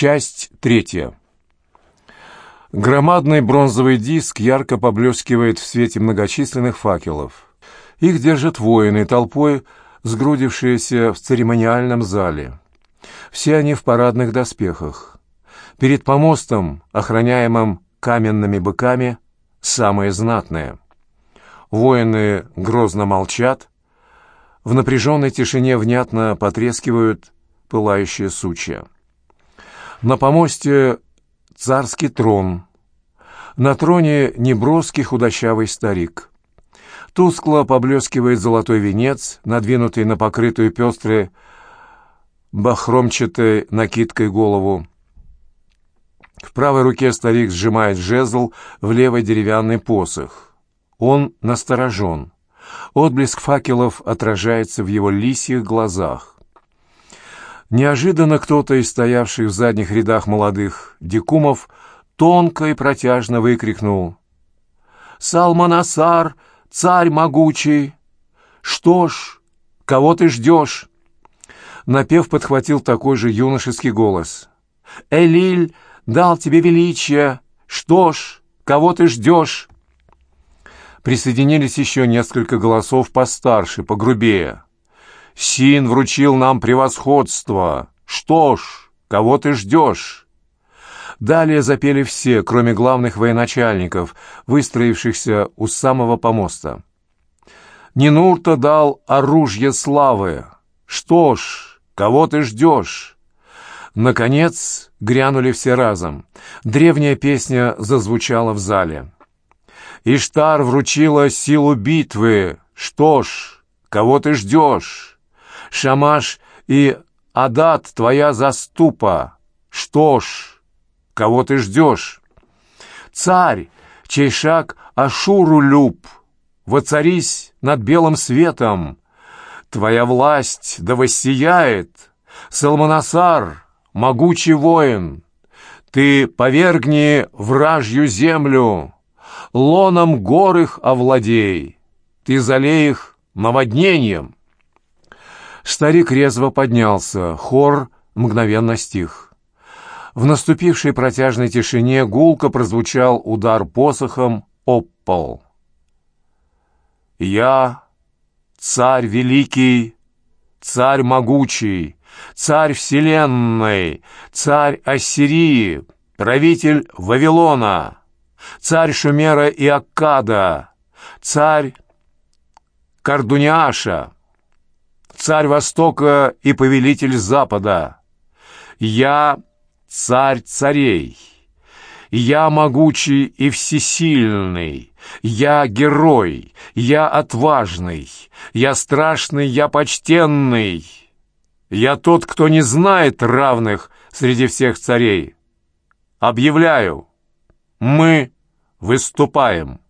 Часть третья. Громадный бронзовый диск ярко поблескивает в свете многочисленных факелов. Их держат воины, толпой сгрудившиеся в церемониальном зале. Все они в парадных доспехах. Перед помостом, охраняемым каменными быками, самые знатные. Воины грозно молчат, в напряженной тишине внятно потрескивают пылающие сучья. На помосте царский трон. На троне неброский худощавый старик. Тускло поблескивает золотой венец, надвинутый на покрытую пестрой бахромчатой накидкой голову. В правой руке старик сжимает жезл, в левой деревянный посох. Он насторожен. Отблеск факелов отражается в его лисьих глазах. Неожиданно кто-то из стоявших в задних рядах молодых дикумов тонко и протяжно выкрикнул «Салманасар, царь могучий! Что ж, кого ты ждешь?» Напев подхватил такой же юношеский голос. «Элиль дал тебе величие! Что ж, кого ты ждешь?» Присоединились еще несколько голосов постарше, погрубее. Син вручил нам превосходство. Что ж, кого ты ждешь?» Далее запели все, кроме главных военачальников, выстроившихся у самого помоста. Нинурта дал оружие славы. Что ж, кого ты ждешь? Наконец грянули все разом. Древняя песня зазвучала в зале. Иштар вручила силу битвы. Что ж, кого ты ждешь? Шамаш и Адат твоя заступа. Что ж, кого ты ждешь? Царь, чей шаг Ашуру люб, воцарись над белым светом. Твоя власть да воссияет, Салманасар, могучий воин. Ты повергни вражью землю, лоном гор их овладей, ты залей их наводнением. Старик резво поднялся, хор мгновенно стих. В наступившей протяжной тишине гулко прозвучал удар посохом об пол. «Я, царь великий, царь могучий, царь вселенной, царь Ассирии, правитель Вавилона, царь Шумера и Аккада, царь Кардуниаша, царь Востока и повелитель Запада. Я царь царей. Я могучий и всесильный. Я герой. Я отважный. Я страшный, я почтенный. Я тот, кто не знает равных среди всех царей. Объявляю, мы выступаем.